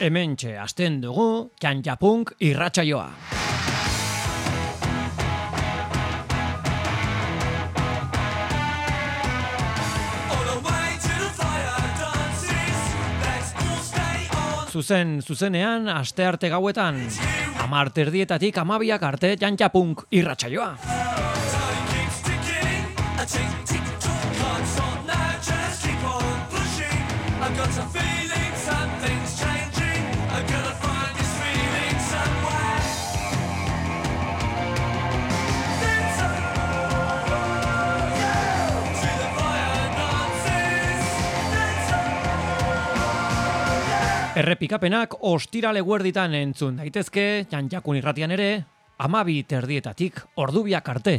Hemen txe, asten dugu, txantxapunk irratsaioa. Zuzen, zuzenean, aste arte gauetan, amar terdietatik amabiak arte txantxapunk irratsaioa. Errepikapenak ostirale guerditan entzun daitezke, jantzakun irratian ere, amabi terdietatik ordubiak arte.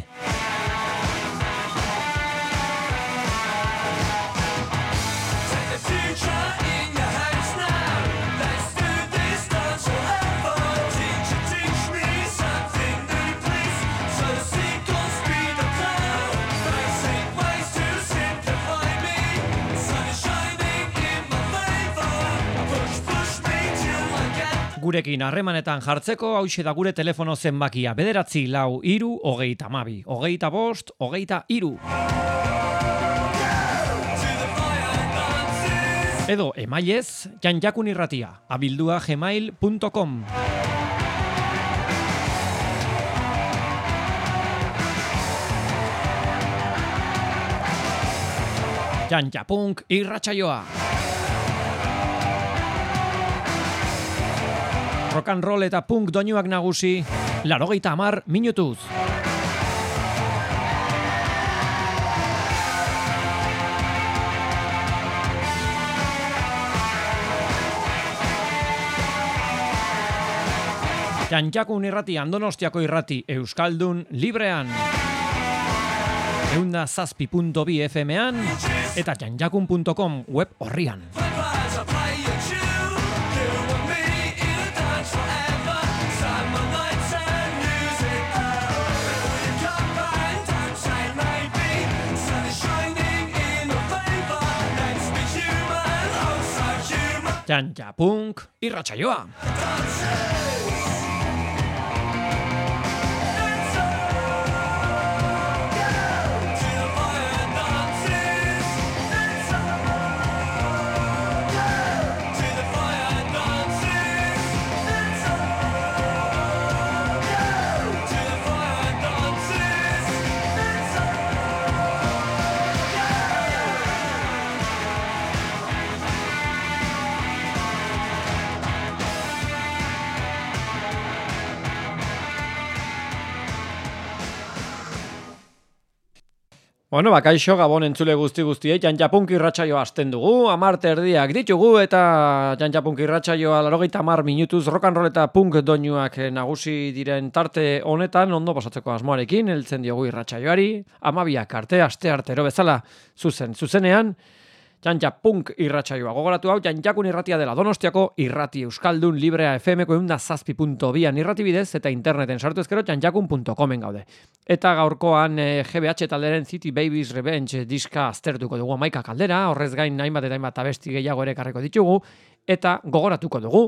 Gurekin harremanetan jartzeko hau da gure telefono zenbakia. Bederatzi lau iru hogeita mabi hogeita bost hogeita iru edo emailez janjakun irratia abildua gmail.com Janjapunk irratsaioa. Rock and roll eta punk doinuak nagusi, larogeita amar minutuz. Jantxakun irrati, andonostiako irrati, Euskaldun, librean. Eunda zazpi.bi FM-ean eta jantxakun.com web horrian. Jantja Punk irratsaioa. Bueno, bakaixo gabon entzule guzti guztiei, jantjapunk irratsaio hasten dugu, amarte erdiak ditugu eta jantjapunk irratsaioa larogeita amar minutuz roll eta punk doinuak nagusi diren tarte honetan, ondo pasatzeko asmoarekin, heltzen diogu irratsaioari, amabiak arte, aste artero bezala, zuzen, zuzenean, Jantja punk irratsaioa. Gogoratu hau, jantjakun irratia dela Donostiako irrati Euskaldun Librea FM-ko eunda zazpi.bian irrati bidez eta interneten sartu ezkero jantjakun.comen gaude. Eta gaurkoan e, eh, GBH talderen City Babies Revenge diska aztertuko dugu maika kaldera, horrez gain hainbat eta hainbat abesti gehiago ere karreko ditugu, eta gogoratuko dugu,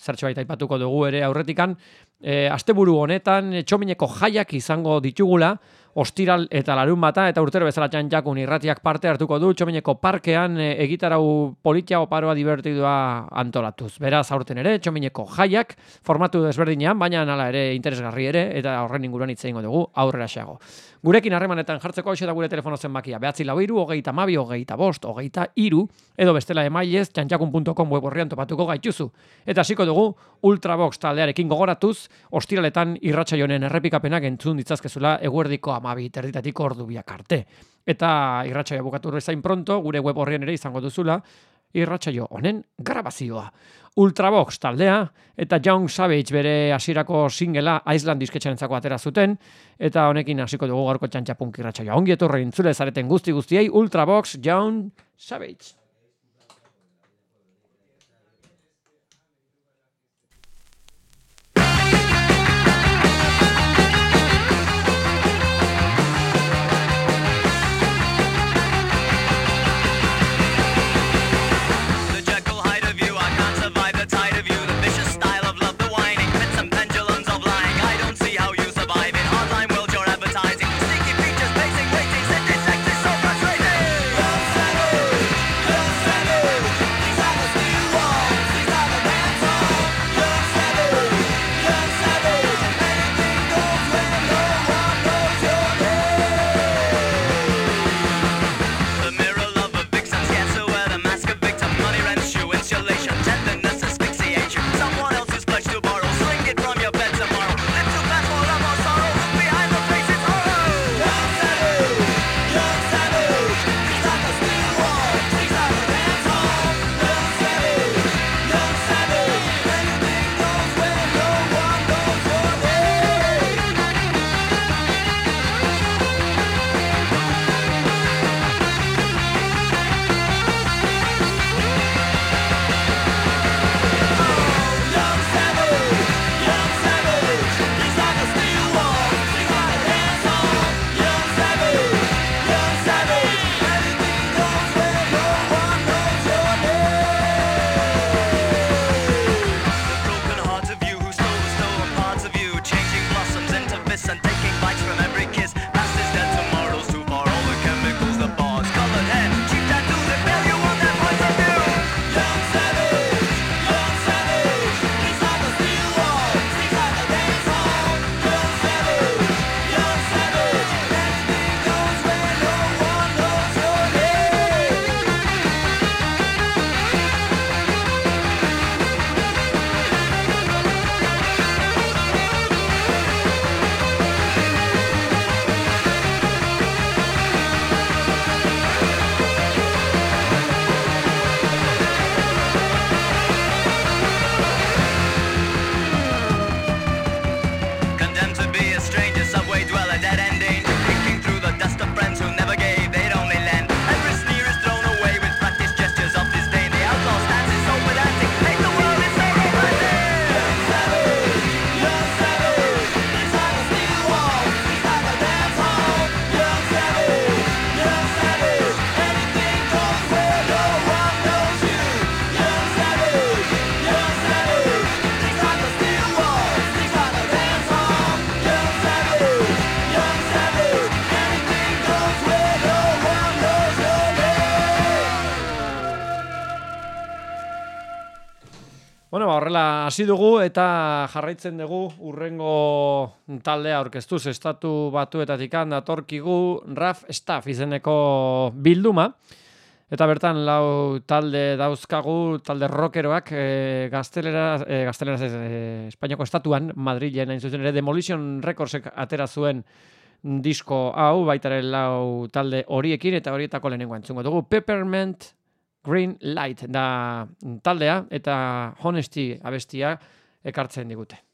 zertxo baita ipatuko dugu ere aurretikan, e, asteburu honetan txomineko jaiak izango ditugula, ostiral eta larun bata, eta urtero bezala txantxakun irratiak parte hartuko du, txomineko parkean e, egitarau politia oparoa divertidua antolatuz. Beraz, aurten ere, txomineko jaiak, formatu desberdinean, baina nala ere interesgarri ere, eta horren inguruan itzein dugu, aurrera xeago. Gurekin harremanetan jartzeko hau da gure telefono zenbakia. Behatzi lau iru, hogeita mabi, hogeita bost, hogeita iru, edo bestela emailez, txantxakun.com web horrian topatuko gaituzu. Eta hasiko dugu, Ultrabox taldearekin gogoratuz, ostiraletan irratsaionen errepikapenak entzun ditzazkezula eguerdiko amabi terditatik ordu biak arte. Eta irratsaio bukatu zain pronto, gure web horrien ere izango duzula, irratsaio honen grabazioa. Ultrabox taldea eta Young Savage bere hasierako singela Island disketxarentzako atera zuten eta honekin hasiko dugu gaurko txantxapunk irratsaioa. Ongi etorri intzule zareten guzti guztiei Ultrabox Young Savage. Horrela hasi dugu eta jarraitzen dugu urrengo taldea aurkeztuz estatu batuetatik datorkigu Raf Staff izeneko bilduma. Eta bertan lau talde dauzkagu, talde rockeroak e, gaztelera, e, gaztelera e, Espainiako estatuan, Madrilen hain zuzen ere Demolition Recordsek atera zuen disko hau, baitaren lau talde horiekin, eta horietako lehenengo entzungo dugu. Peppermint Green Light da taldea eta Honesty abestia ekartzen digute.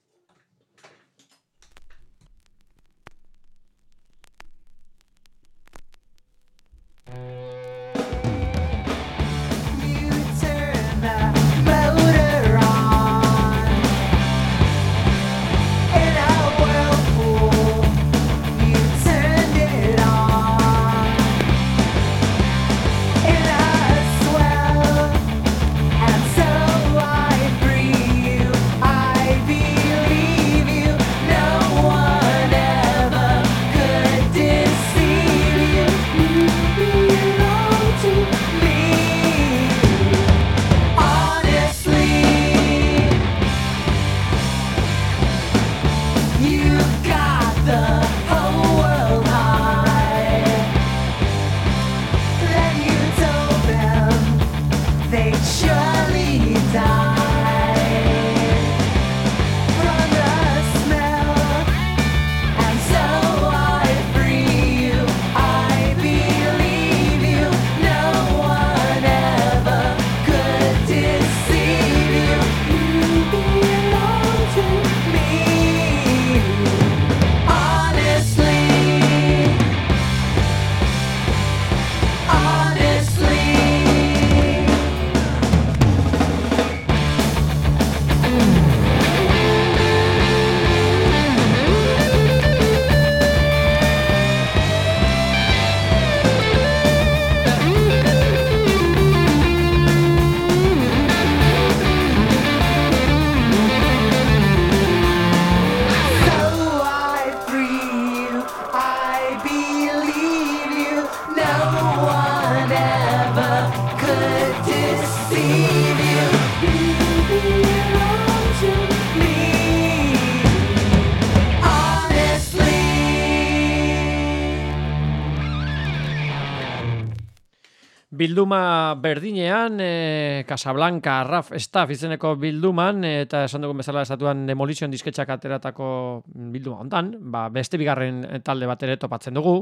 Bilduma berdinean, e, Casablanca, Raf, Staff izeneko bilduman, eta esan dugun bezala esatuan Demolition disketxak ateratako bilduma ondan, ba, beste bigarren talde bat ere topatzen dugu.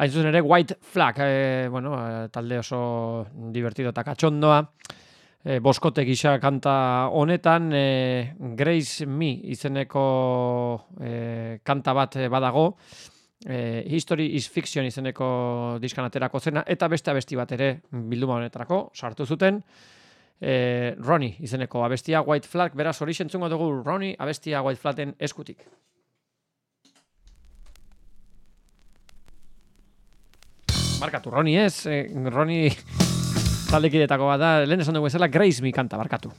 Hain zuzen ere, White Flag, e, bueno, talde oso divertido eta katxondoa, e, boskote gisa kanta honetan, e, Grace Me izeneko e, kanta bat badago, e, History is Fiction izeneko diskan aterako zena, eta beste abesti bat ere bilduma honetarako sartu zuten, e, Ronnie izeneko abestia White Flag, beraz hori sentzungo dugu Ronnie abestia White Flagen eskutik. Markatu, Ronnie ez, eh, Ronnie taldekidetako bat da, lehen esan dugu ezela Grace mi kanta, markatu.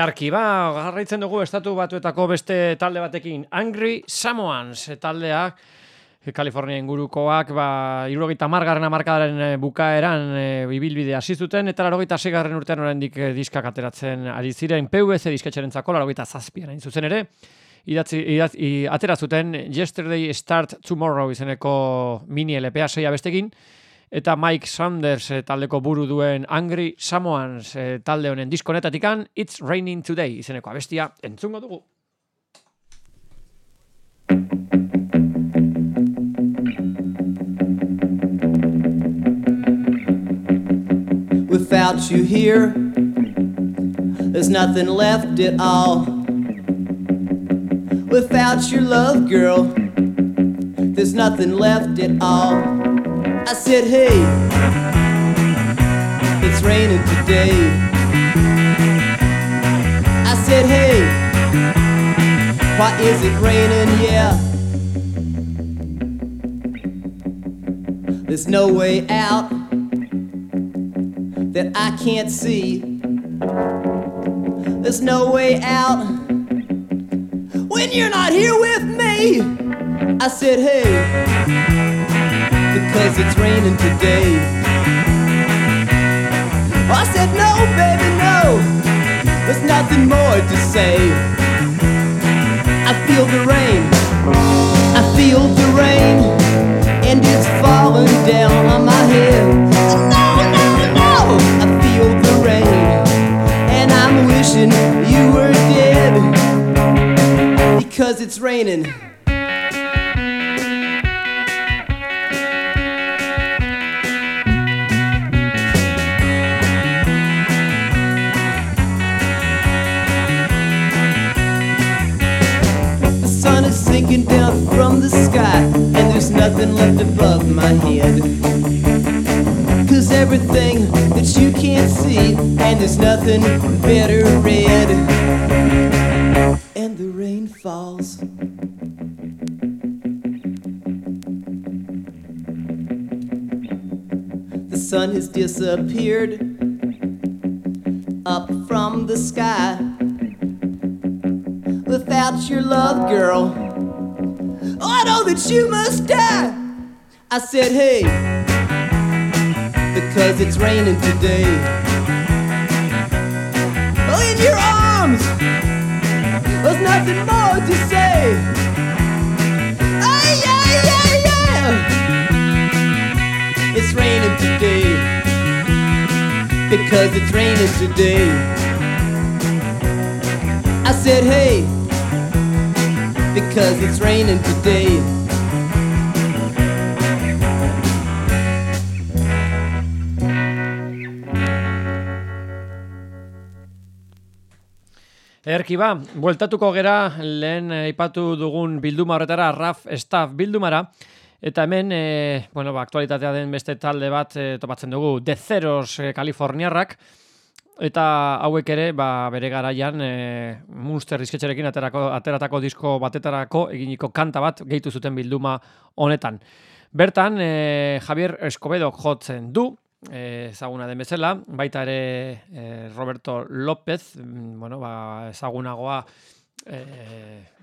Earki, ba, garraitzen dugu estatu batuetako beste talde batekin. Angry Samoans taldeak, Kalifornia ingurukoak, ba, irurogeita margarren amarkadaren eh, bukaeran e, ibilbide hasi zuten, eta larogeita segarren urtean oraindik eh, diskak ateratzen ari ziren, PVC disketxeren zako, larogeita zazpian hain zuzen ere, idatzi, idatzi, atera zuten Yesterday Start Tomorrow izeneko mini LPA seia bestekin, eta Mike Sanders e, taldeko buru duen Angry Samoans e, talde honen diskonetatikan It's Raining Today izeneko abestia entzungo dugu. Without you here There's nothing left at all Without your love, girl There's nothing left at all I said, hey, it's raining today. I said, hey, why is it raining? Yeah. There's no way out that I can't see. There's no way out when you're not here with me. I said, hey because it's raining today. I said, no, baby, no, there's nothing more to say. I feel the rain, I feel the rain, and it's falling down on my head. No, no, no, I feel the rain, and I'm wishing you were dead because it's raining. Sinking down from the sky, and there's nothing left above my head. Cause everything that you can't see, and there's nothing better red. And the rain falls. The sun has disappeared up from the sky without your love, girl. I know that you must die. I said, hey, because it's raining today. Oh, in your arms, there's nothing more to say. Oh, yeah, yeah, yeah. It's raining today. Because it's raining today. I said, hey because it's raining today. Erki ba, bueltatuko gera lehen aipatu dugun bilduma horretara, RAF Staff bildumara, eta hemen, e, bueno, ba, aktualitatea den beste talde bat e, topatzen dugu, The Zeros Kaliforniarrak, Eta hauek ere, ba, bere garaian, e, Munster disketxerekin aterako, ateratako disko batetarako eginiko kanta bat gehitu zuten bilduma honetan. Bertan, e, Javier Escobedo jotzen du, e, ezaguna den bezala, baita ere e, Roberto López, mm, bueno, ba, ezagunagoa e,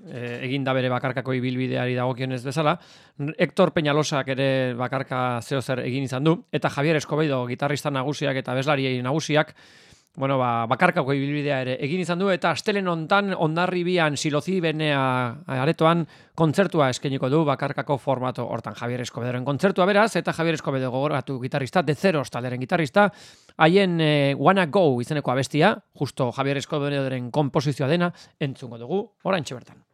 e, egin da bere bakarkako ibilbideari dagokionez bezala, Hector Peñalosak ere bakarka zeo zer egin izan du, eta Javier Escobedo, gitarrista nagusiak eta bezlariei nagusiak, bueno, ba, bakarkako ibilbidea ere egin izan du eta astelen hontan ondarribian silozi benea aretoan kontzertua eskeniko du bakarkako formato hortan Javier Escobedoren kontzertua beraz eta Javier Escobedo gogoratu gitarrista de zeros taleren gitarrista haien e, Wanna Go izeneko abestia justo Javier Escobedoren komposizioa dena entzungo dugu orain bertan.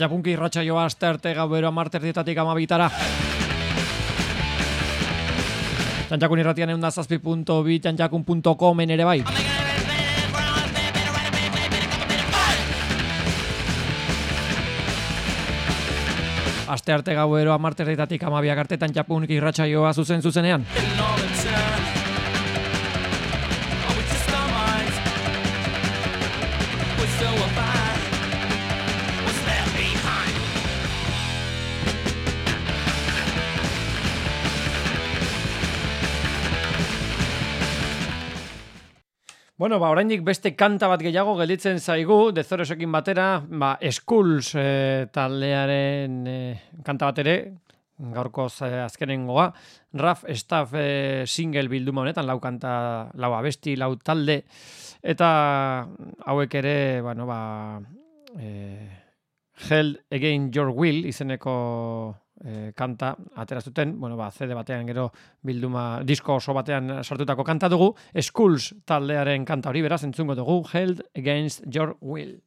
Txantxapunki irratxa joa aste arte gauero amarterdietatik amabitara. Txantxakun irratian egun da zazpi.bi, txantxakun.comen ere bai. Aste arte gauero amarterdietatik amabiak arte txantxapunki irratxa joa zuzen zuzenean. Bueno, ba, oraindik beste kanta bat gehiago gelditzen zaigu, dezorosekin batera, ba, Skulls e, taldearen e, kanta bat ere, gaurko azkenengoa, Raf Staff e, single bilduma honetan, lau kanta, lau abesti, lau talde, eta hauek ere, bueno, ba, e, Held Again Your Will izeneko e, kanta atera zuten, bueno, ba, CD batean gero bilduma disko oso batean sartutako kanta dugu, Skulls taldearen kanta hori beraz entzungo dugu, Held Against Your Will.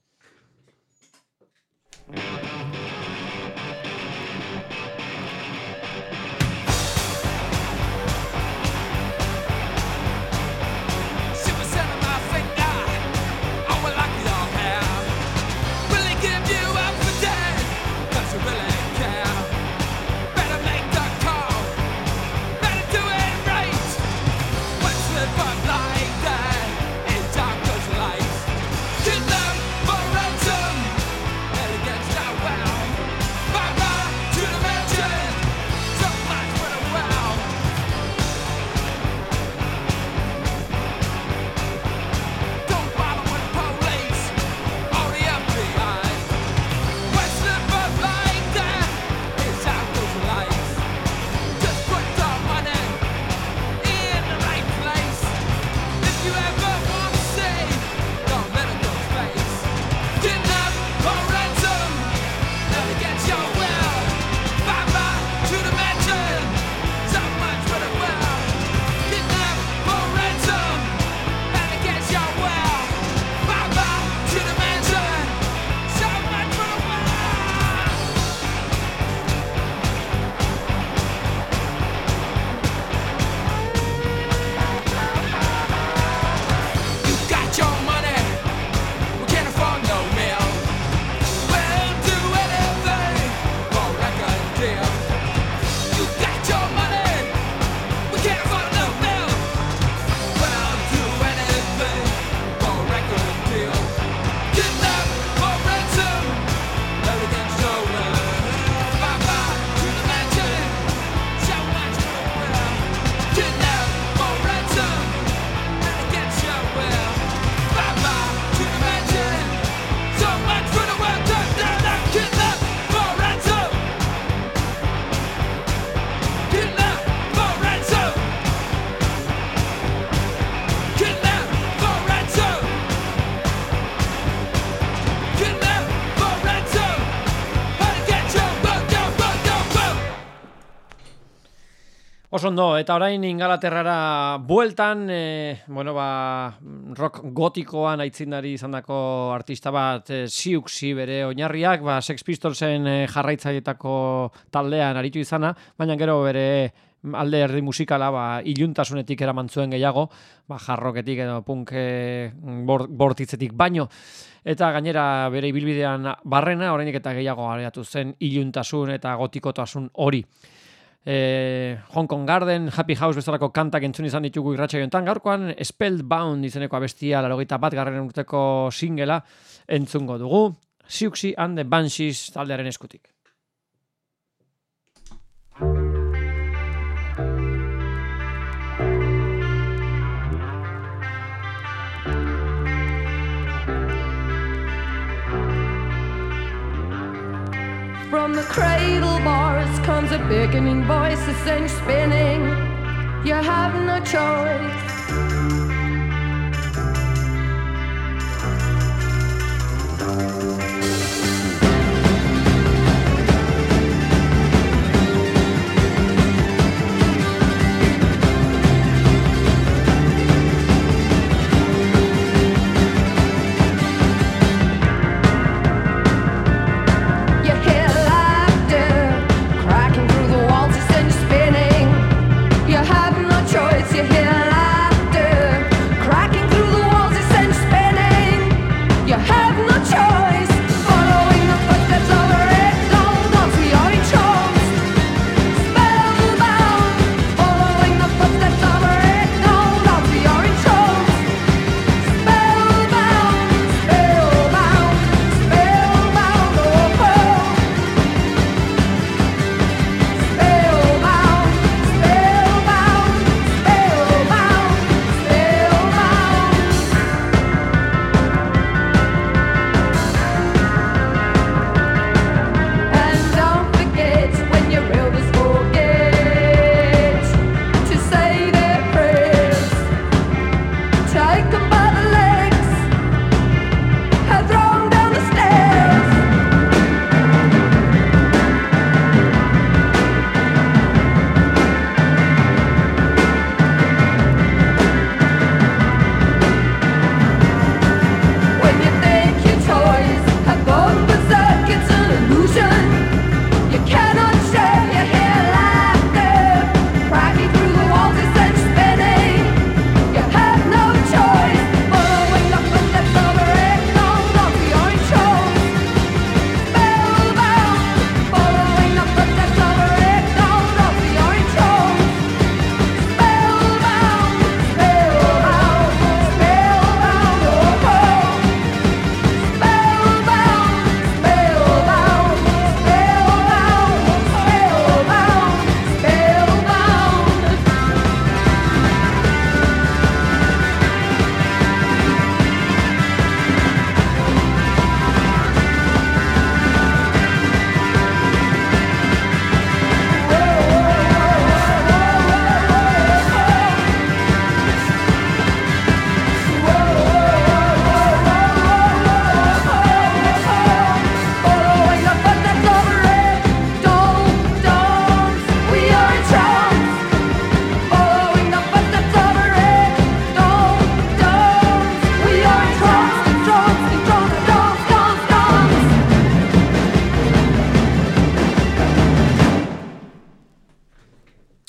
Ondo, eta orain ingalaterrara bueltan, e, bueno, ba, rock gotikoan aitzindari izandako artista bat, e, siuksi bere oinarriak, ba, Sex Pistolsen e, jarraitzaietako taldean aritu izana, baina gero bere alde erdi musikala ba, iluntasunetik eraman zuen gehiago, ba, jarroketik edo punk bortitzetik baino, eta gainera bere ibilbidean barrena, orainik eta gehiago areatu zen iluntasun eta gotikotasun hori e, Hong Kong Garden, Happy House bezalako kantak entzun izan ditugu irratxa jontan. Gaurkoan, Spellbound izeneko abestia, larogeita bat garren urteko singela entzungo dugu. Siuxi and the Banshees taldearen eskutik. From the cradle bars comes a beckoning voice, a cinch spinning. You have no choice.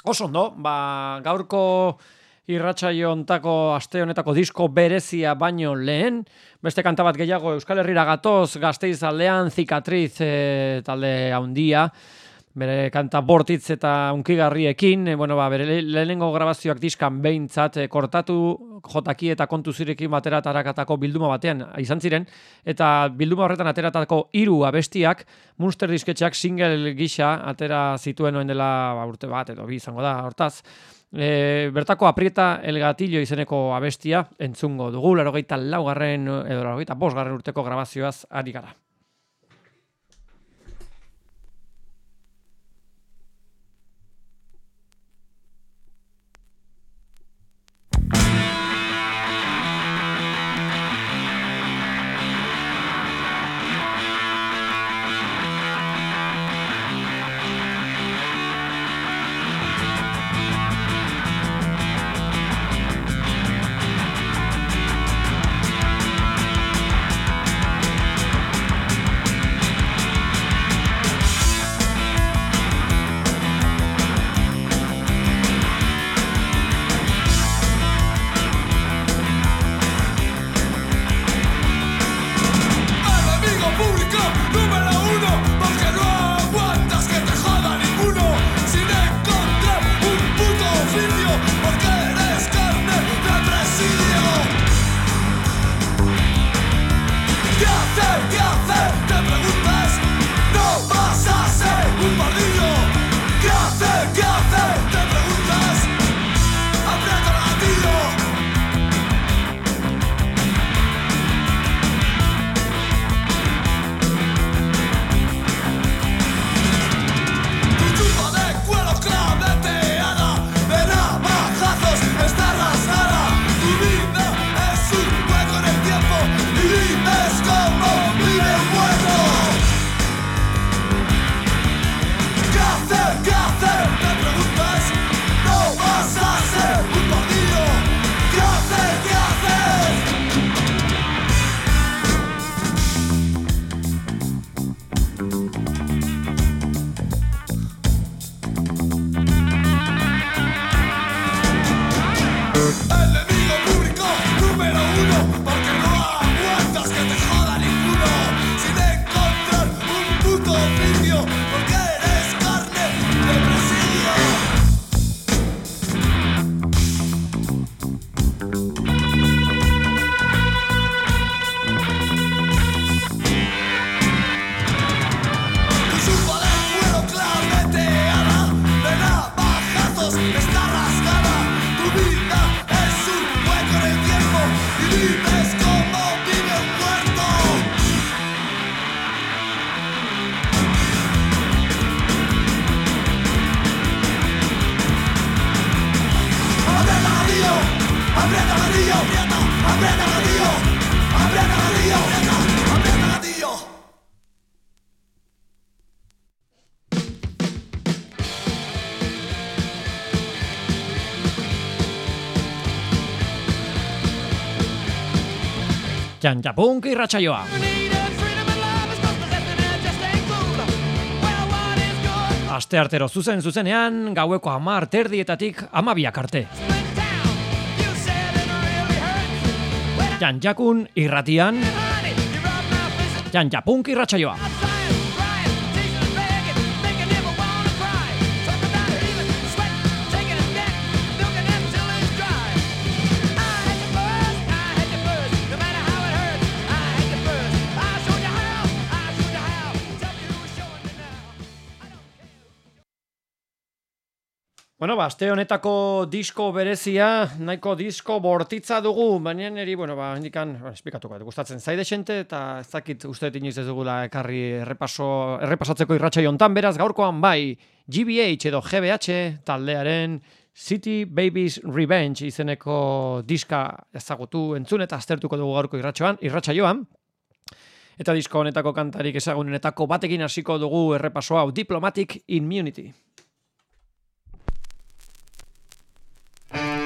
Oso ondo, ba, gaurko irratsaio ontako aste honetako disko berezia baino lehen, beste kanta bat gehiago Euskal Herrira gatoz, gazteiz aldean, zikatriz e, talde handia, bere kanta bortitz eta unkigarriekin, e, bueno, ba, bere lehenengo grabazioak diskan behintzat e, kortatu jotaki eta kontu zirekin batera tarakatako bilduma batean izan ziren, eta bilduma horretan ateratako hiru abestiak, Munster disketxeak single gisa atera zituen noen dela ba, urte bat, edo bi izango da, hortaz, E, bertako aprieta el gatillo izeneko abestia entzungo dugu, laro gehieta laugarren edo laro gehieta bosgarren urteko grabazioaz ari gara. Txantxapunk irratsaioa. Aste artero zuzen zuzenean, gaueko amar terdietatik amabiak arte. Txantxakun irratian, Txantxapunk irratsaioa. Bueno, ba, aste honetako disko berezia, nahiko disko bortitza dugu, baina niri, bueno, ba, indikan, bueno, esplikatuko, gustatzen zaide xente, eta ez dakit uste inoiz ez dugula ekarri errepaso, errepasatzeko irratxa jontan, beraz, gaurkoan bai, GBH edo GBH taldearen City Babies Revenge izeneko diska ezagutu entzun eta aztertuko dugu gaurko irratxoan, irratxa joan. Eta disko honetako kantarik ezagunenetako batekin hasiko dugu errepasoa Diplomatic Immunity. Bye.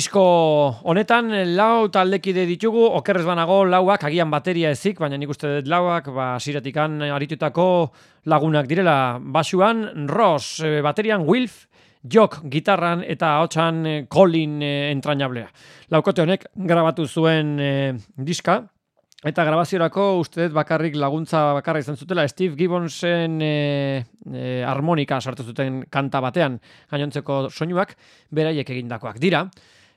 Disko honetan lau taldekide ditugu, okerrez banago lauak, agian bateria ezik, baina nik uste dut lauak, ba, siratikan aritutako lagunak direla. Basuan, Ross, eh, baterian Wilf, Jok, gitarran eta hotxan eh, Colin eh, entrañablea. Laukote honek grabatu zuen eh, diska, Eta grabaziorako uste dut bakarrik laguntza bakarra izan zutela Steve Gibbonsen e, e, harmonika sartu zuten kanta batean gainontzeko soinuak beraiek egindakoak dira.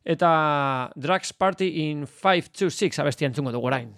Eta Drugs Party in 526 abesti entzungo dugu orain.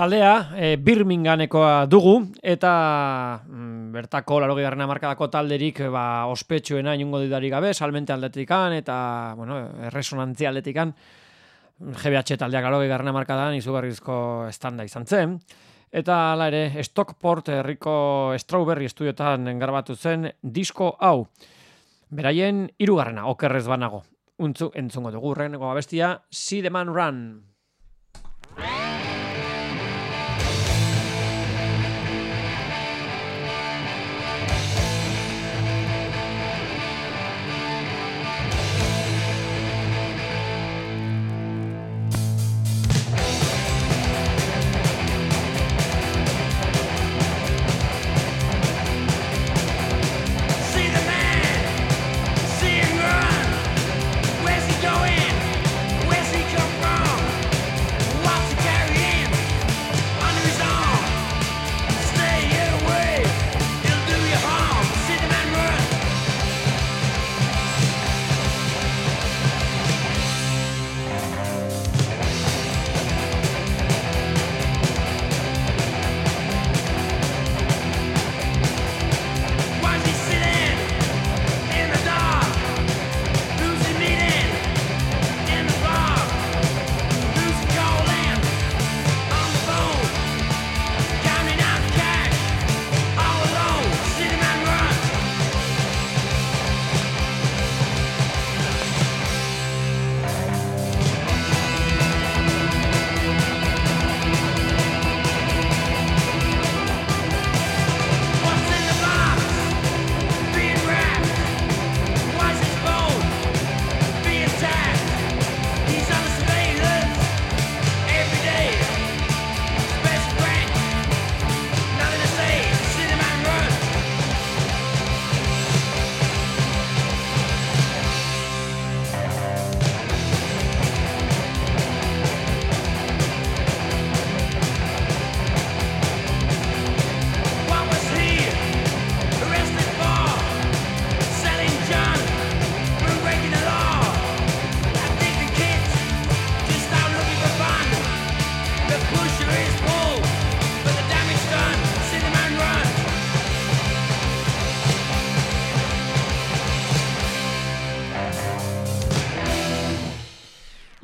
Taldea, e, Birminghamekoa dugu, eta mm, bertako larogei garrana markadako talderik ba, ospetsuena inungo didari gabe, salmente aldetikan, eta bueno, erresonantzia aldetikan, GBH taldeak larogei garrana markadan izugarrizko estanda izan zen. Eta hala ere, Stockport herriko Strawberry estudiotan grabatu zen disko hau. Beraien hirugarrena okerrez banago. Untzu entzungo dugu urrengo abestia, See the Man Run.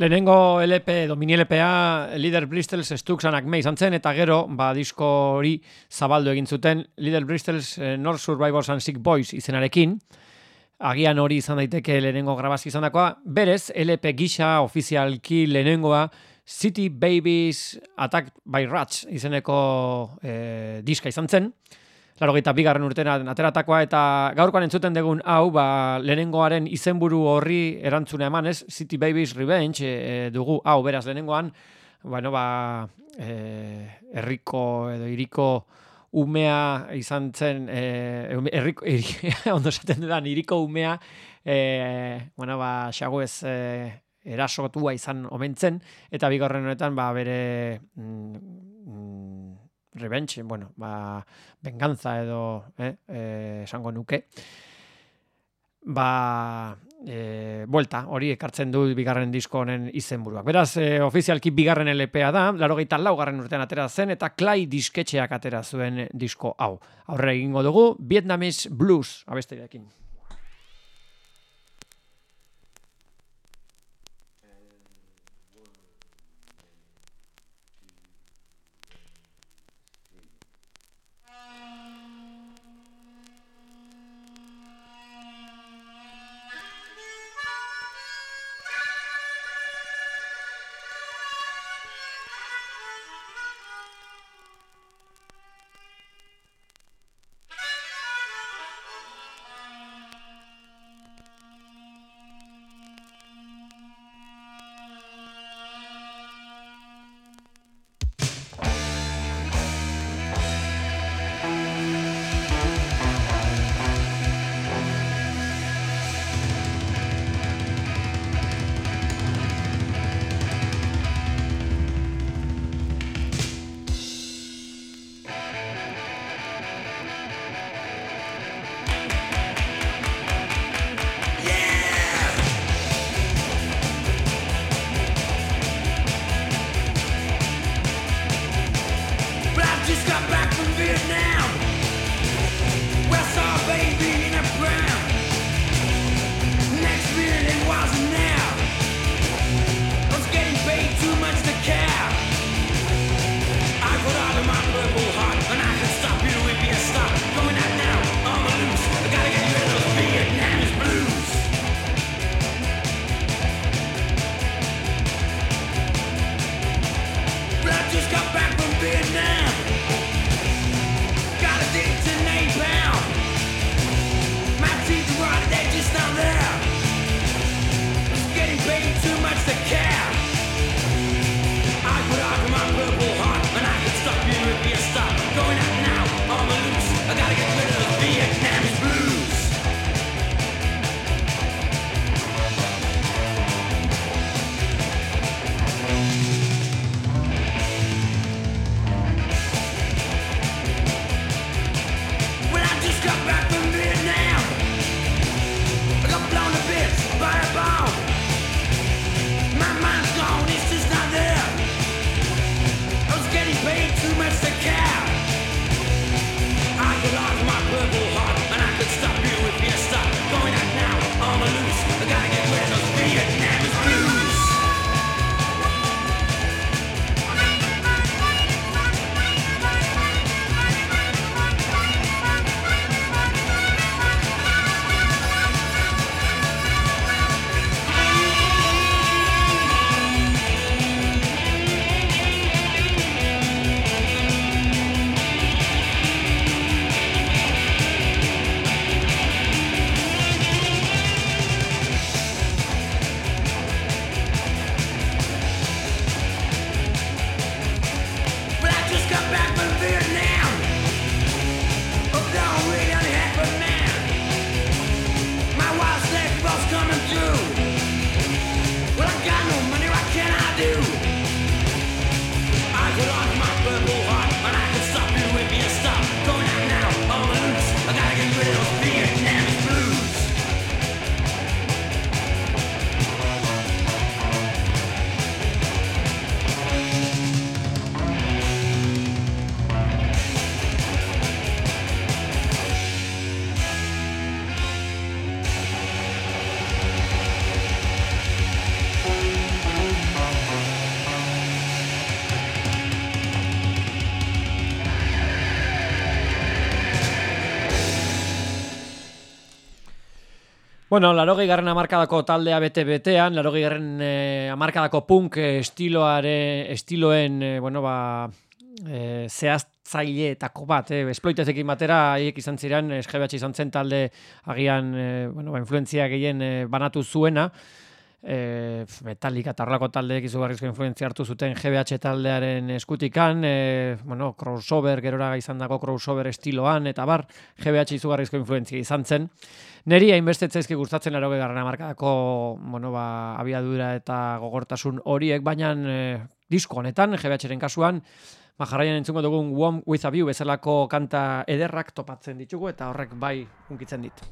Lehenengo LP edo mini LPA Leader Bristles Stux and Acme izan zen, eta gero, ba, disko hori zabaldu egin zuten Leader Bristles eh, North Survivors and Sick Boys izenarekin, agian hori izan daiteke lehenengo grabazio izandakoa, berez, LP gisa ofizialki lehenengoa City Babies Attack by Rats izeneko eh, diska izan zen, Laro bigarren urtean ateratakoa eta gaurkoan entzuten dugun hau, ba, lehenengoaren izenburu horri erantzuna eman, ez? City Babies Revenge e, dugu hau, beraz, lehenengoan, bueno, ba, e, herriko edo iriko umea izan zen, e, herriko, ondo esaten dudan, iriko umea, e, bueno, ba, xago ez, e, erasotua izan omentzen, eta bigarren honetan, ba, bere... Mm, mm, revenge, bueno, ba, venganza edo, eh, eh, esango nuke, ba, e, buelta, hori ekartzen du bigarren disko honen izenburuak. Beraz, e, ofizialki bigarren LPA da, laro gehitan laugarren urtean atera zen, eta Clay disketxeak atera zuen disko hau. Aurre egingo dugu, Vietnamese Blues, abesteirekin. Bueno, larogei garren amarkadako taldea bete-betean, larogei garren eh, amarkadako punk eh, estiloare, estiloen, eh, bueno, ba, eh, zehaztzaileetako bat, eh, esploitezekin batera, haiek izan ziren, SGBH izan zen talde agian, eh, bueno, ba, influentzia gehien eh, banatu zuena, e, Metallica eta horrelako taldeek izugarrizko influentzia hartu zuten GBH taldearen eskutikan, e, bueno, crossover, gerora izan dago crossover estiloan, eta bar, GBH izugarrizko influentzia izan zen. Neri hainbestetzaizki gustatzen laro garrana markadako, bueno, ba, abiadura eta gogortasun horiek, baina e, disko honetan, GBH-ren kasuan, Ba, jarraian entzungo dugun One with a View bezalako kanta ederrak topatzen ditugu eta horrek bai hunkitzen dit.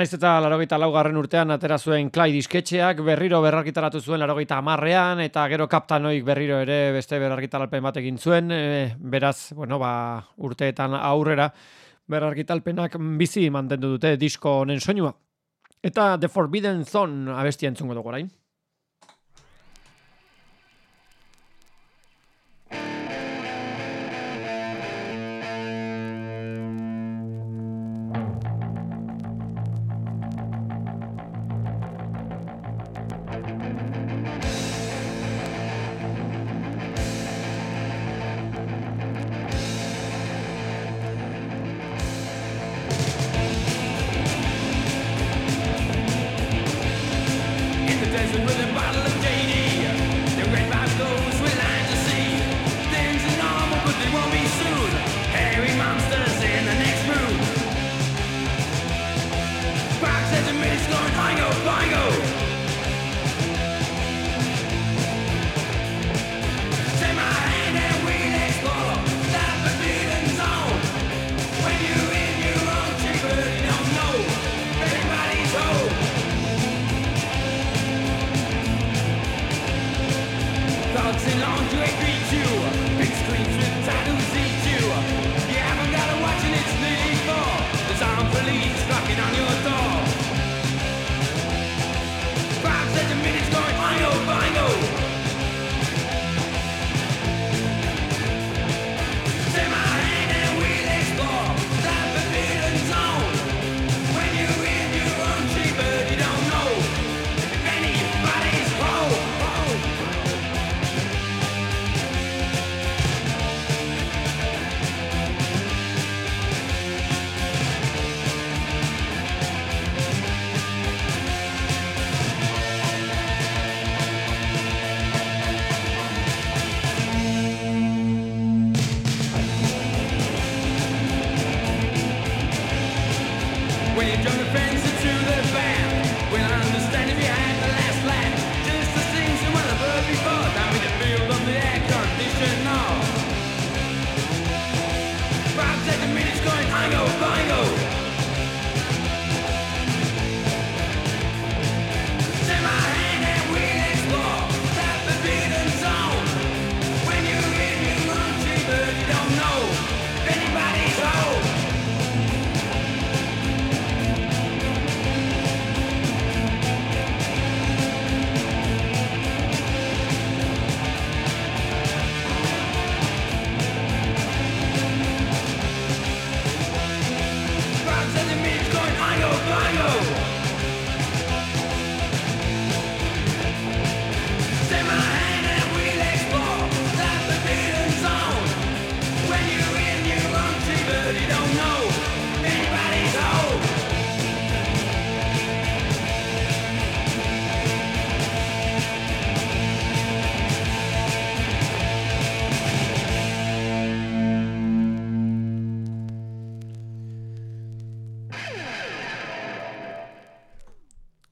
Naiz eta larogeita laugarren urtean atera zuen Klai disketxeak, berriro berrargitaratu zuen larogeita amarrean, eta gero kaptanoik berriro ere beste berrargitaralpen bat egin zuen, e, beraz, bueno, ba, urteetan aurrera berrargitalpenak bizi mantendu dute disko honen soinua. Eta The Forbidden Zone abestia entzungo dugu orain.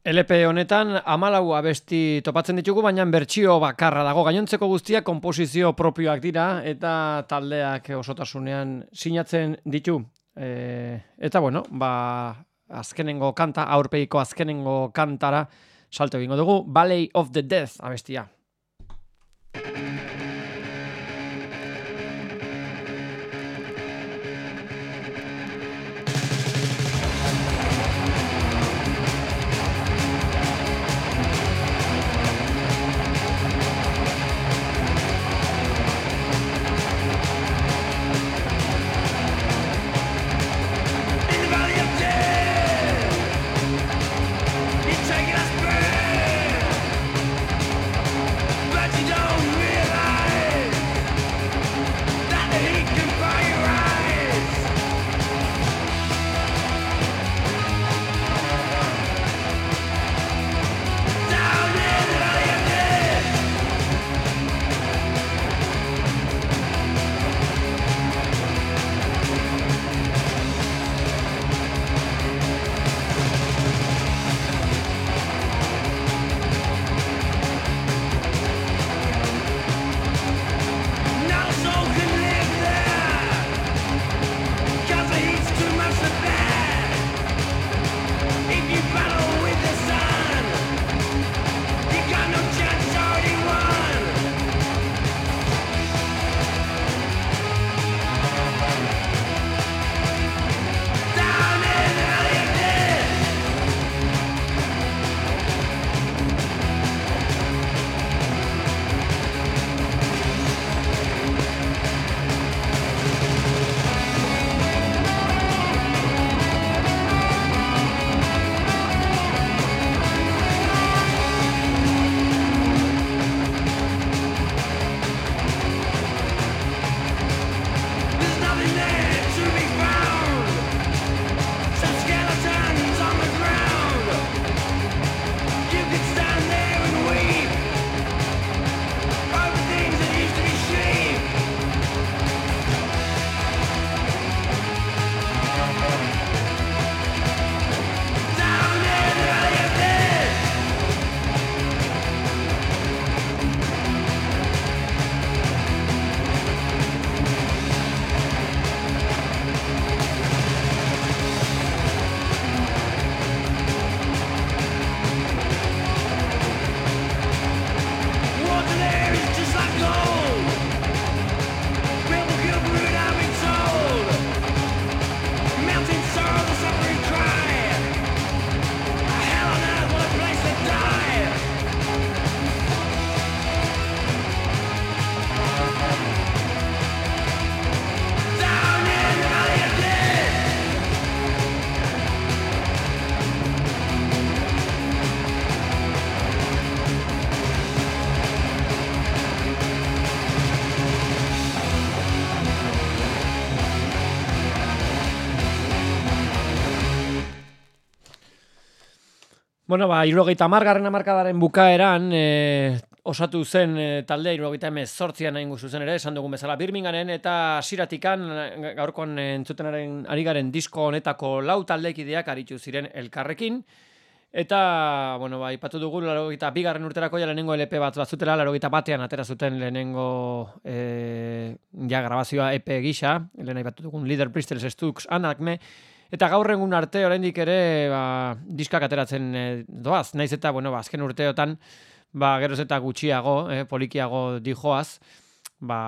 LP honetan amalau abesti topatzen ditugu, baina bertsio bakarra dago. Gainontzeko guztia komposizio propioak dira eta taldeak osotasunean sinatzen ditu. E, eta bueno, ba, azkenengo kanta, aurpeiko azkenengo kantara salto egingo dugu, Valley of the Death abestia. Bueno, ba, irurogeita margarren amarkadaren bukaeran, e, osatu zen e, taldea irurogeita emez sortzian nahi zuzen ere, esan dugun bezala Birminghamen, eta siratikan e, gaurkoan entzutenaren ari garen disko honetako lau taldekideak aritu ziren elkarrekin, Eta, bueno, ba, ipatu dugu, larogeita bigarren urterako ja lehenengo LP bat batzutela, larogeita batean atera zuten lehenengo e, ja grabazioa EP gisa, lehen aipatu dugun Leader Bristol Stux Anakme, eta gaur egun arte oraindik ere ba, diskak ateratzen e, doaz, naiz eta, bueno, ba, azken urteotan, ba, geroz eta gutxiago, e, polikiago dijoaz, ba,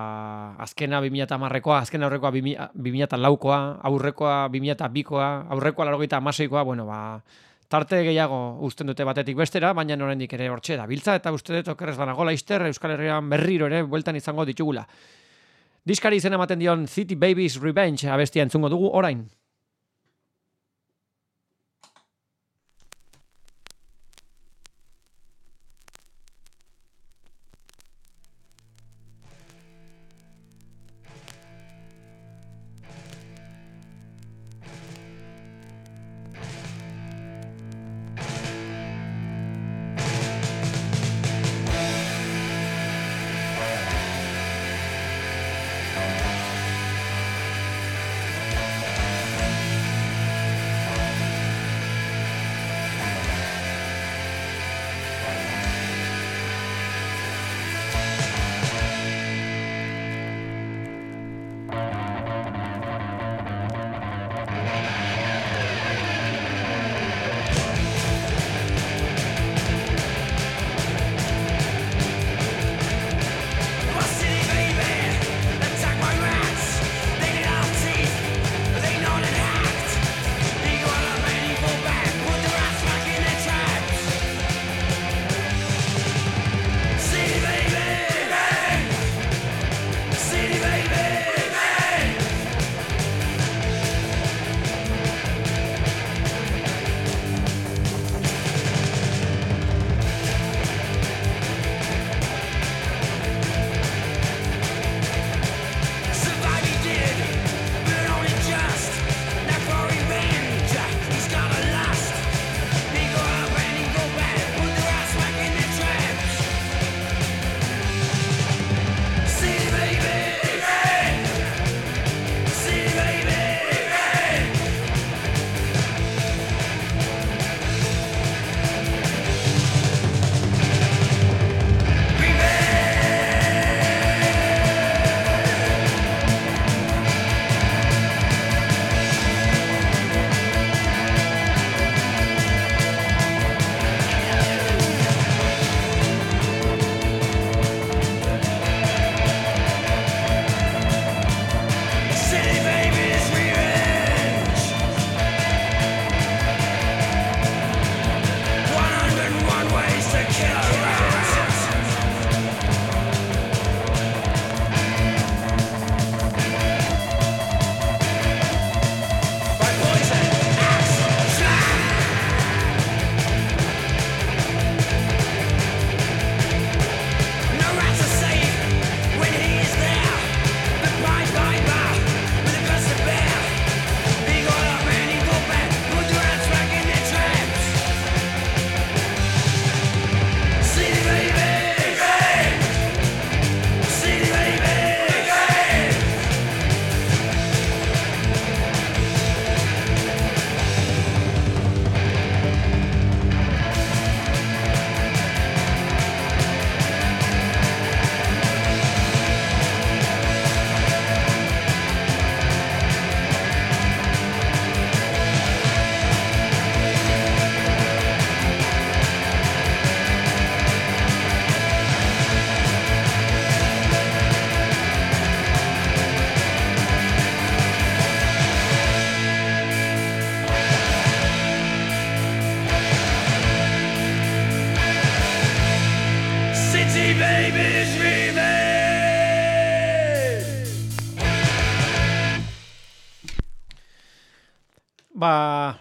azkena 2008koa, azken aurrekoa 2008koa, aurrekoa 2002koa, aurrekoa larogeita amaseikoa, bueno, ba, tarte gehiago uzten dute batetik bestera, baina oraindik ere hortxe da. Biltza eta uste dut okerrez banago laizter Euskal Herrian berriro ere bueltan izango ditugula. Diskari izena ematen dion City Babies Revenge abestia entzungo dugu orain.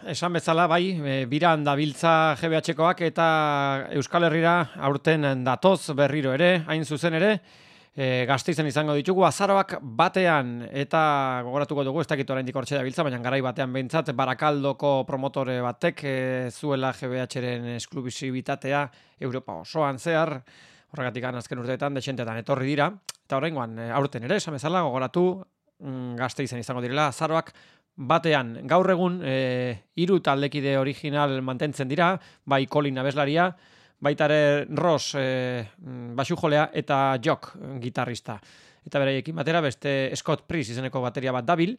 Esan bezala, bai, e, biran dabiltza GBH-koak eta Euskal Herrira aurten datoz berriro ere, hain zuzen ere, e, gazteizen izango ditugu, azaroak batean, eta gogoratuko dugu, ez dakit oraindik hortxe da biltza, baina garai batean behintzat, barakaldoko promotore batek e, zuela GBH-ren esklusibitatea Europa osoan zehar, horregatik azken urteetan, desentetan etorri dira, eta horrengoan, e, aurten ere, esan bezala, gogoratu, mm, gazteizen izango direla, azaroak batean, gaur egun, e, hiru taldekide original mantentzen dira, bai Colin abeslaria, baita ere Ross e, mm, basujolea eta Jock gitarrista. Eta beraiekin batera beste Scott Priest izeneko bateria bat dabil.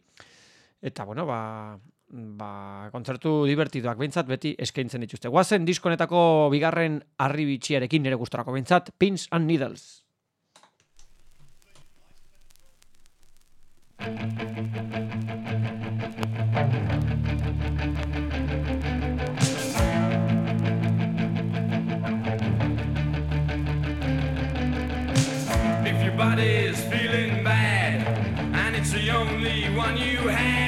Eta bueno, ba, ba, kontzertu divertidoak behintzat beti eskaintzen dituzte. Guazen diskonetako bigarren arribitxiarekin nire gustorako behintzat, Pins and Needles. If your body's feeling bad and it's the only one you had,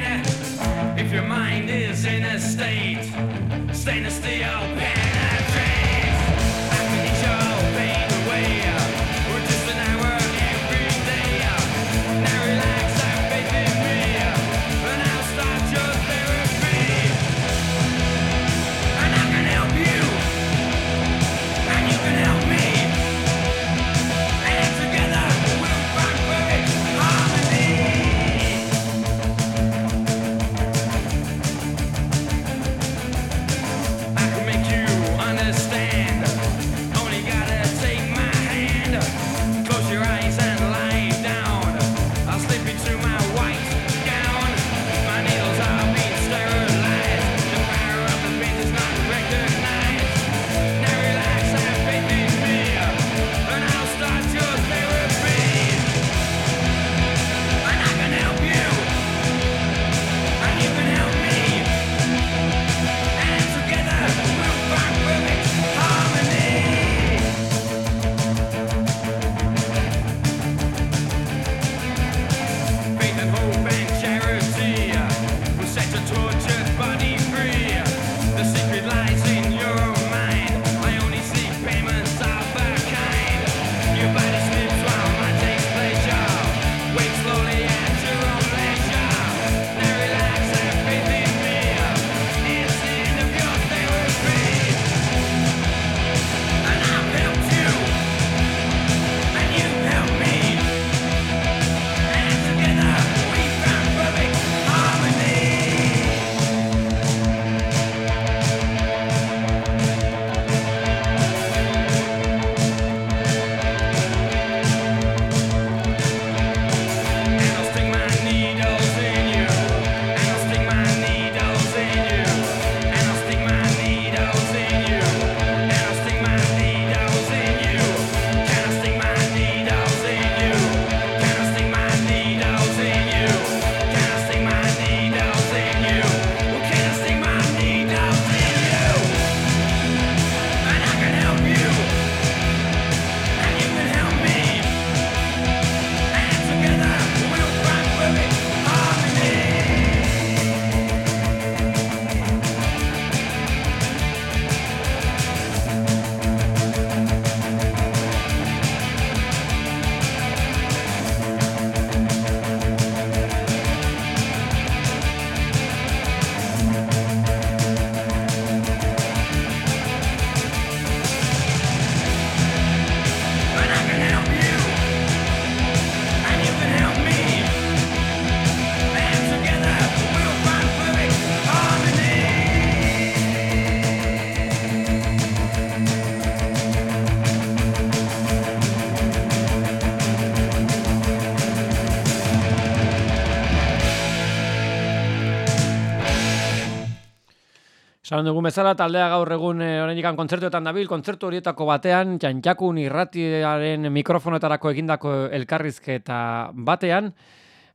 Esan dugun bezala, taldea gaur egun e, oraindik kontzertuetan dabil, kontzertu horietako batean, txantxakun irratiaren mikrofonetarako egindako elkarrizketa batean,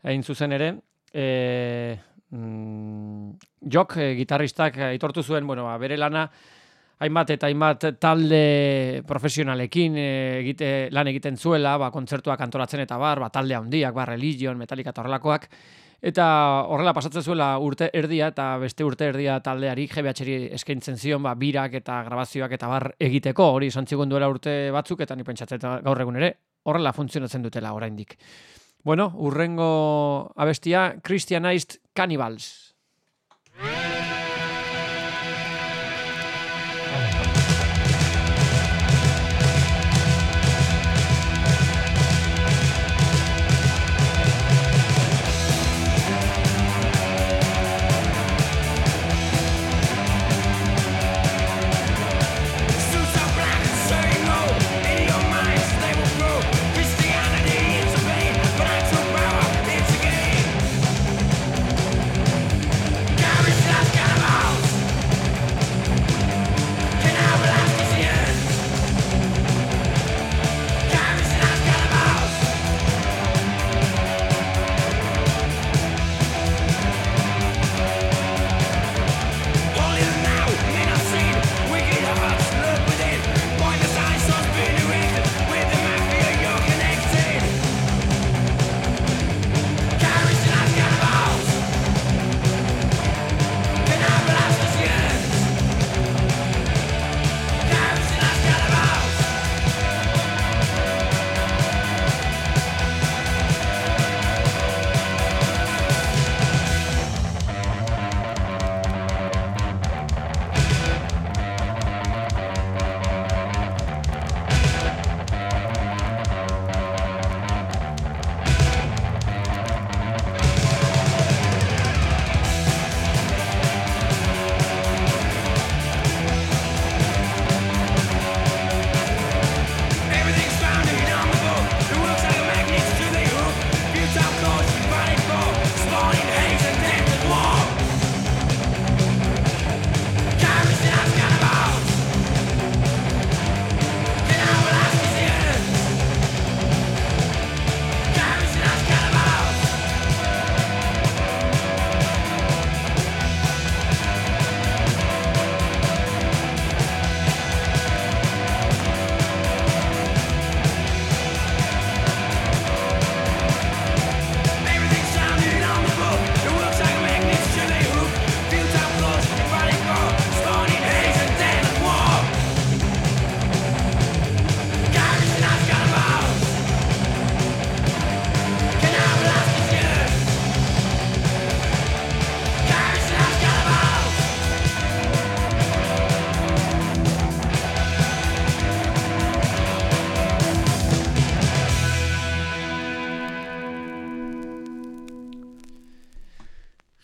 hain zuzen ere, e, mm, jok e, gitarristak aitortu zuen, bueno, ba, bere lana, hainbat eta hainbat talde profesionalekin egite, lan egiten zuela, ba, kontzertuak antolatzen eta bar, ba, talde handiak, ba, Religion, Metallica eta horrelakoak, Eta horrela pasatzen zuela urte erdia eta beste urte erdia taldeari GBH-eri eskaintzen zion ba, birak eta grabazioak eta bar egiteko hori izan zigun duela urte batzuk eta ni pentsatzen gaur egun ere horrela funtzionatzen dutela oraindik. Bueno, urrengo abestia Christianized Cannibals.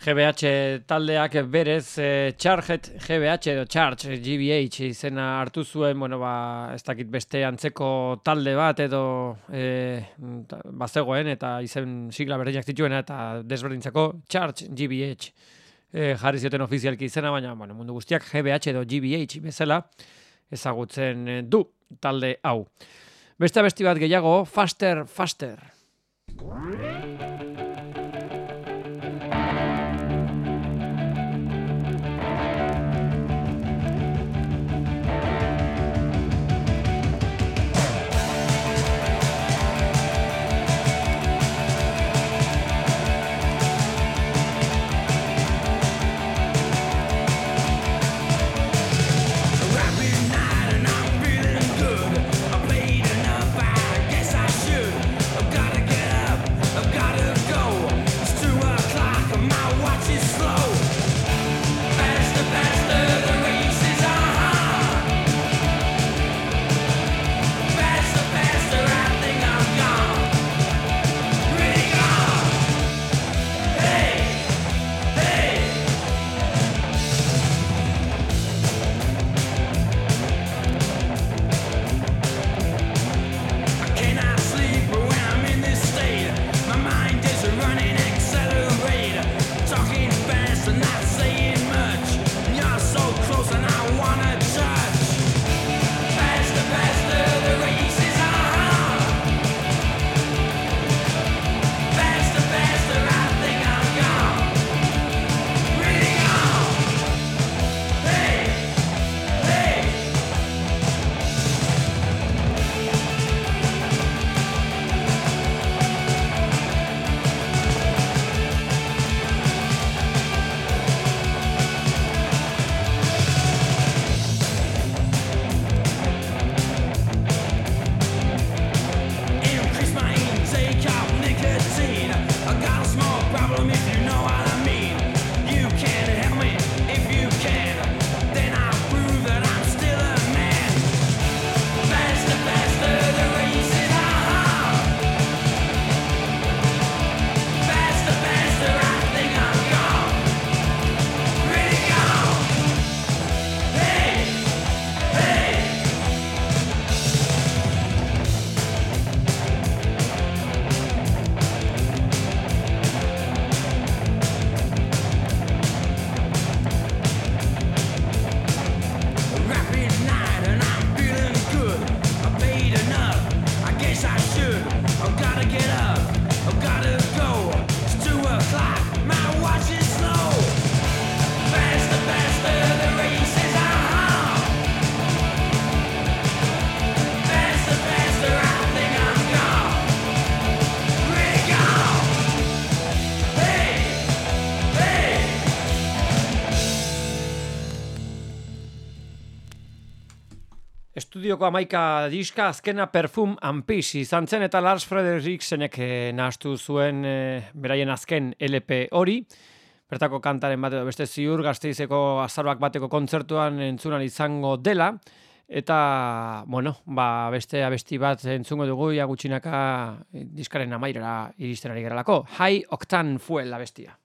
GBH taldeak berez eh, e, Charget GBH edo Charge GBH izena hartu zuen, bueno, ba, ez dakit beste antzeko talde bat edo e, bazegoen eta izen sigla berdinak zituena eta desberdintzako Charge GBH e, eh, jarri zioten ofizialki izena, baina bueno, mundu guztiak GBH edo GBH bezala ezagutzen du talde hau. Beste abesti bat gehiago, Faster, Faster. Estudioko amaika diska, azkena Perfum Peace izan zen, eta Lars Frederiksenek eh, nahastu zuen eh, beraien azken LP hori. Bertako kantaren bat edo beste ziur gazteizeko azaroak bateko kontzertuan entzunan izango dela. Eta, bueno, ba, beste abesti bat entzungo dugu, ia gutxinaka eh, diskaren amairara iristen ari geralako. High Octane Fuel abestia.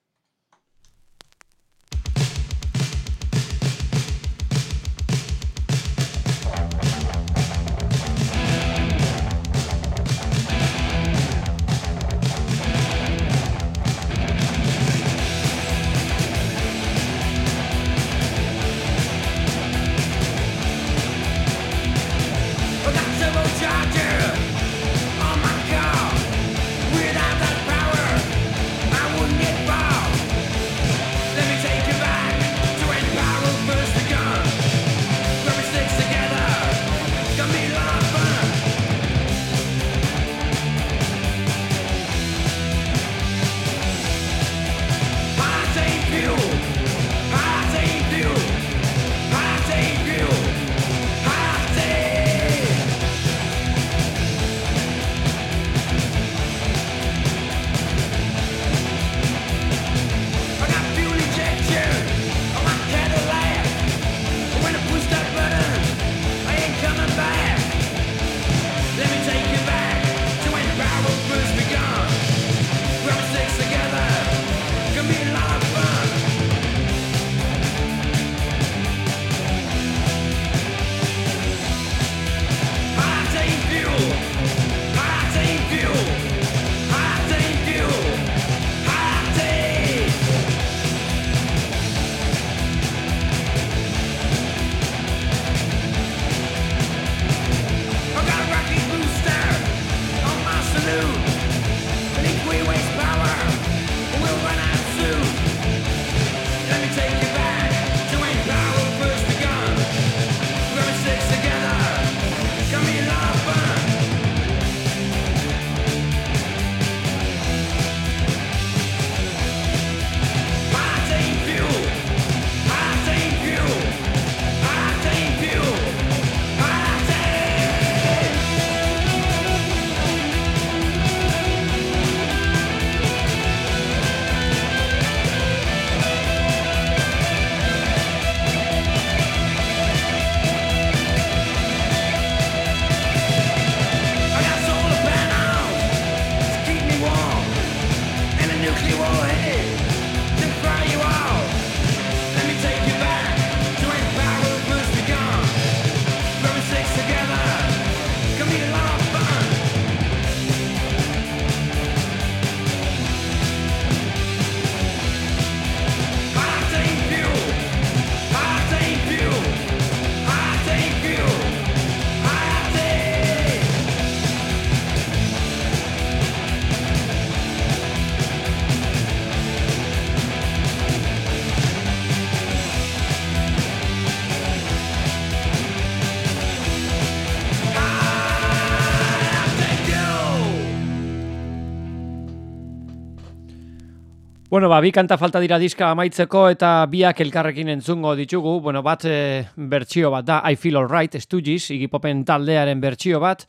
Bueno, ba, bi kanta falta dira diska amaitzeko eta biak elkarrekin entzungo ditugu. Bueno, bat e, bertsio bat da, I Feel Alright, Stooges, Iggy Popen taldearen bertsio bat.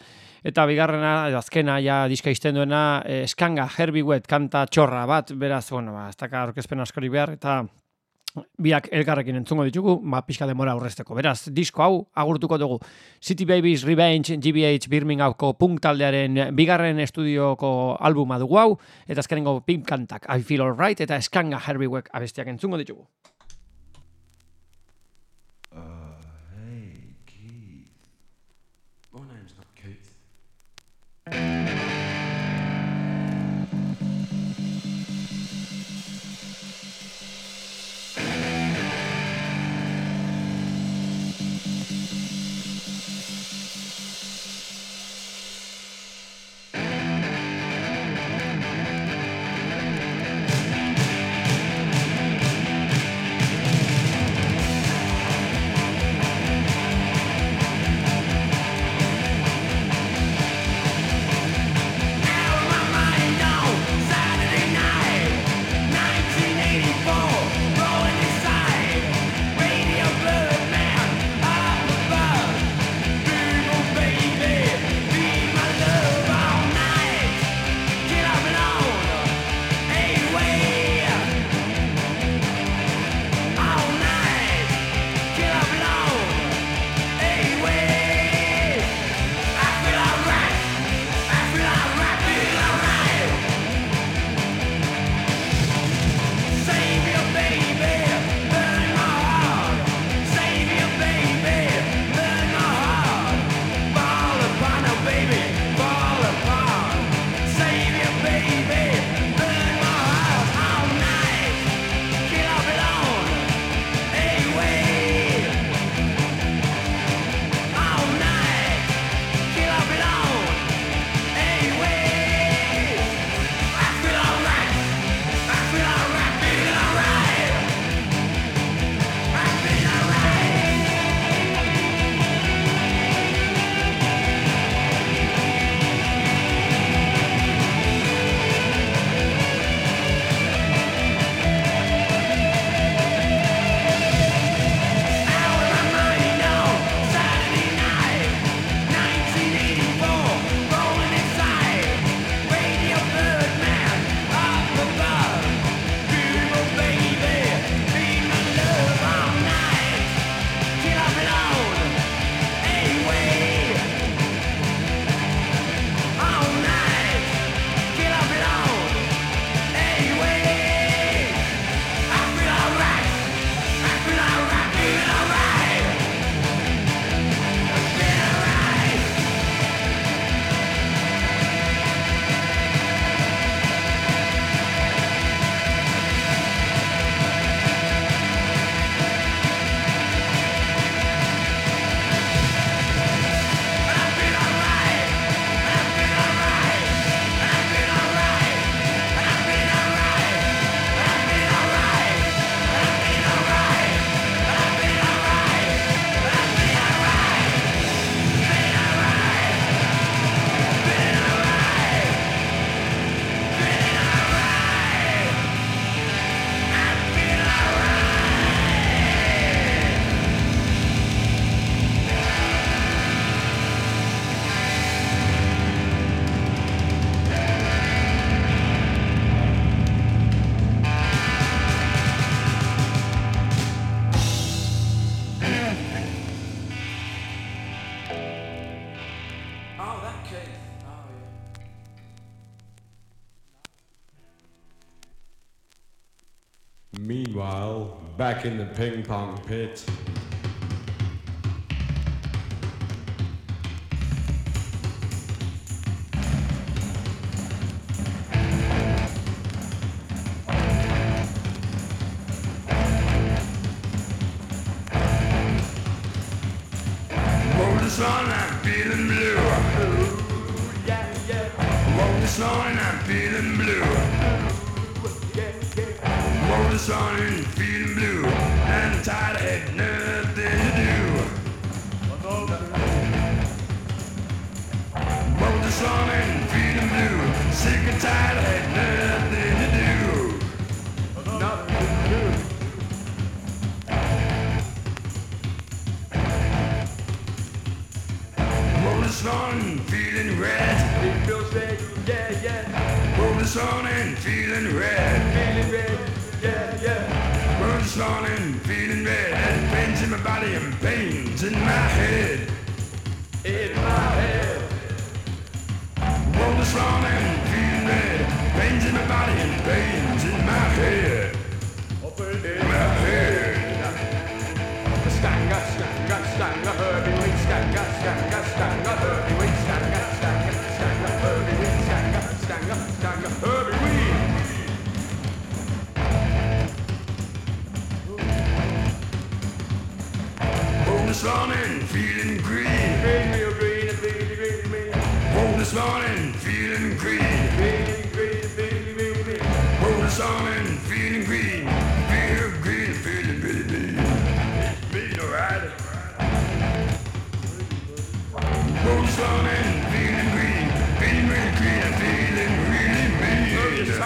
Eta bigarrena, edo azkena, ja diska izten duena, e, Skanga Herbie Wet kanta txorra bat, beraz, bueno, ba, ez daka aurkezpen askori behar, eta biak elkarrekin entzungo ditugu, ba, pixka demora aurrezteko. Beraz, disko hau agurtuko dugu City Babies Revenge GBH Birminghamko punk taldearen bigarren estudioko albuma dugu hau, eta azkenengo pink kantak I Feel Alright eta Skanga Herbie Wet abestiak entzungo ditugu. in the ping pong pit.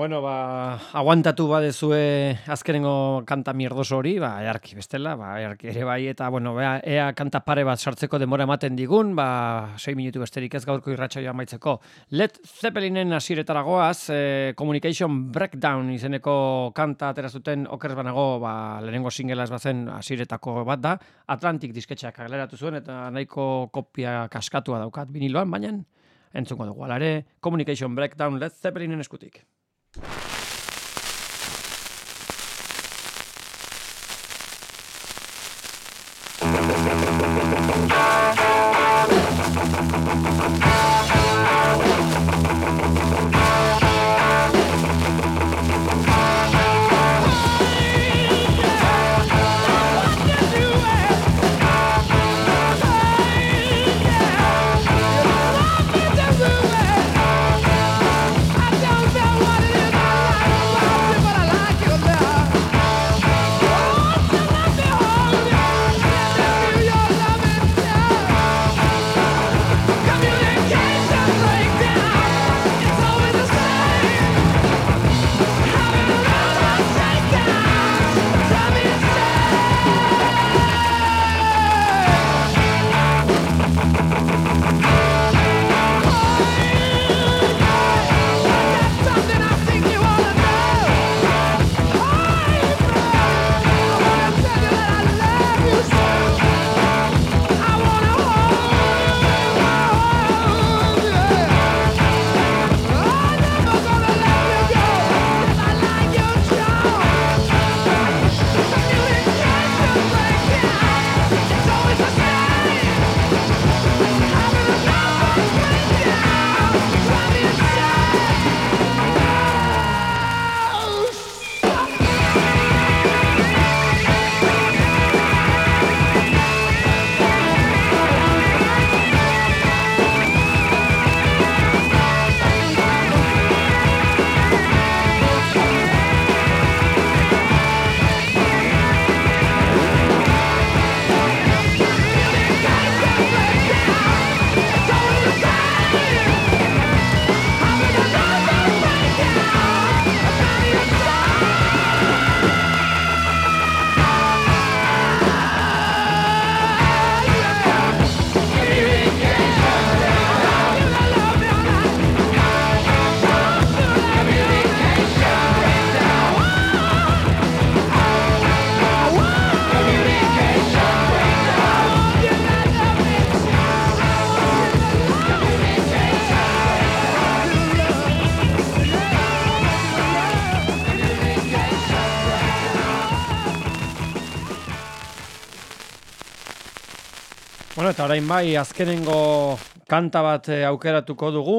Bueno, ba, aguantatu badezue azkenengo kanta mierdoso hori, ba, earki bestela, ba, earki ere bai, eta, bueno, ea, ea kanta pare bat sartzeko demora ematen digun, ba, 6 minutu besterik ez gaurko irratxaioa maitzeko. Led Zeppelinen asiretara goaz, e, Communication Breakdown izeneko kanta aterazuten okerz banago, ba, lehenengo singela ez bazen asiretako bat da, Atlantic disketxeak kaleratu zuen, eta nahiko kopia kaskatua daukat biniloan, baina entzuko dugu. Alare, Communication Breakdown Led Zeppelinen eskutik. Thank orain bai, azkenengo kanta bat eh, aukeratuko dugu,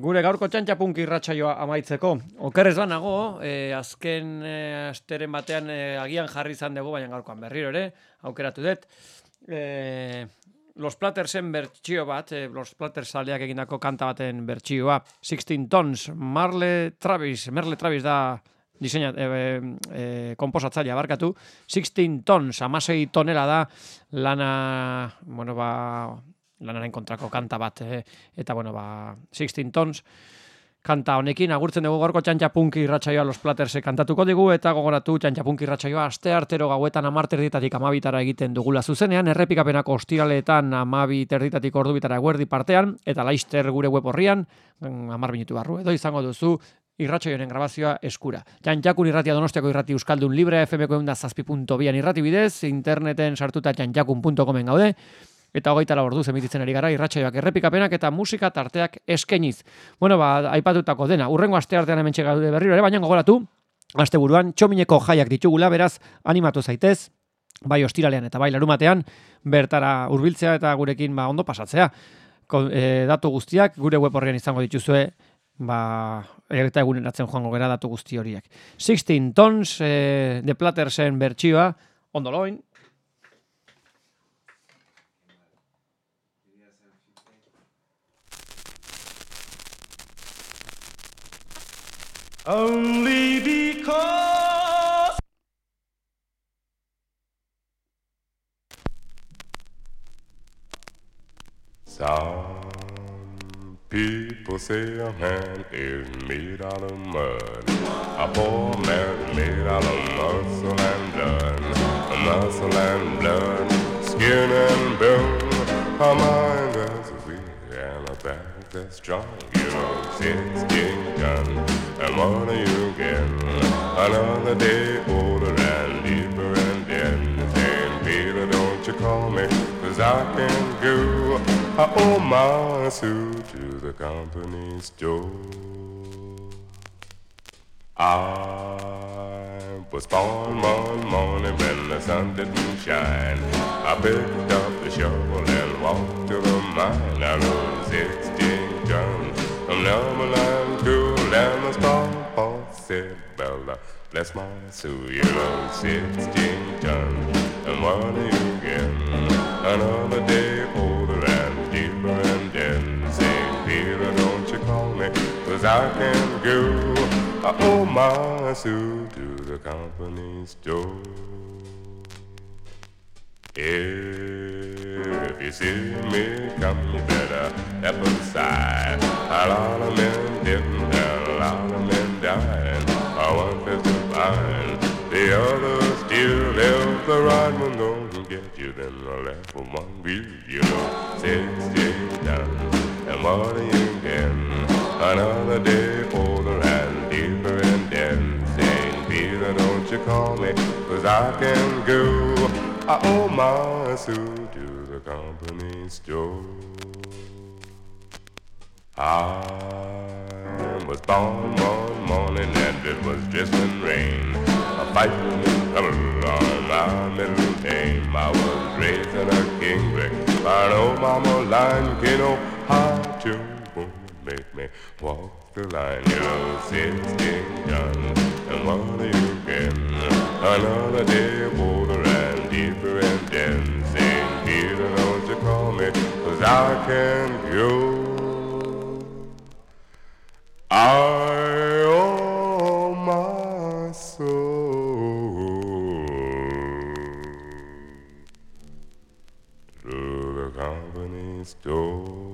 gure gaurko txantxapunk irratsaioa amaitzeko. Okerrez banago, eh, azken eh, asteren batean eh, agian jarri izan dugu, baina gaurkoan berriro ere, aukeratu dut. Eh, Los Plattersen bertsio bat, eh, Los Platters saleak egindako kanta baten bertsioa, 16 Tons, Marle Travis, Merle Travis da diseina, e, e, komposatzailea barkatu, 16 tons, amasei tonela da lana, bueno, ba, lanaren kontrako kanta bat, eh, eta, bueno, ba, 16 tons, kanta honekin, agurtzen dugu gorko txantxapunki irratsaioa Los Platterse kantatuko digu, eta gogoratu txantxapunki irratsaioa aste artero gauetan amarter ditatik amabitara egiten dugula zuzenean, errepikapenako ostiraleetan amabi terditatik ordubitara eguerdi partean, eta laister gure web horrian, mm, amar minutu barru, edo izango duzu irratsaioaren grabazioa eskura. Txantxakun irratia donostiako irrati euskaldun libre FMko eunda zazpi.bian irrati bidez, interneten sartuta txantxakun.comen gaude, eta hogeita lau orduz emititzen ari gara irratsaioak errepikapenak eta musika tarteak eskeniz. Bueno, ba, aipatutako dena, urrengo aste artean hemen gaude berriro ere, baina gogoratu, aste buruan, txomineko jaiak ditugula, beraz, animatu zaitez, bai ostiralean eta bai larumatean, bertara hurbiltzea eta gurekin ba, ondo pasatzea. Ko, e, datu guztiak gure web horrean izango dituzue, ba, eta eguneratzen joango gara datu guzti horiek. 16 tons, e, de Plattersen bertsioa, ondo loin, Only because. Say a man is made out of mud. A poor man made out of muscle and blood. Muscle and blood, skin and bone. A mind that's weak and a back that's strong. You know, sixteen guns. And what are you getting? Another day older and deeper and then saying, Peter, don't you call me, cause I can go. I owe my suit to the company store. I was born one morning when the sun didn't shine. I picked up the shovel and walked to the mine. I rode 16 tons from Numberland to Lemons Paul said, Bella, uh, bless my soul, you know, 16 tons. And what getting? Another day older cause I can go. I owe my suit to the company store. If you see me come, you better step aside. A lot of men didn't, a lot of men died. I want this to find. The other still if the right one don't get you, then the left one view. You know, sixteen down. And what are you? Another day older and deeper debt. Saint Peter, don't you call me, cause I can go. I owe my suit to the company store. I was born one morning and it was drizzling rain. A fighting on my middle name. I was raised in a king brick by an old oh, mama line. You know how to make me walk the line. You're 16 done, and what you can? Another day older and deeper and dancing. Peter, don't you call me, cause I can go. I owe my soul to the company store.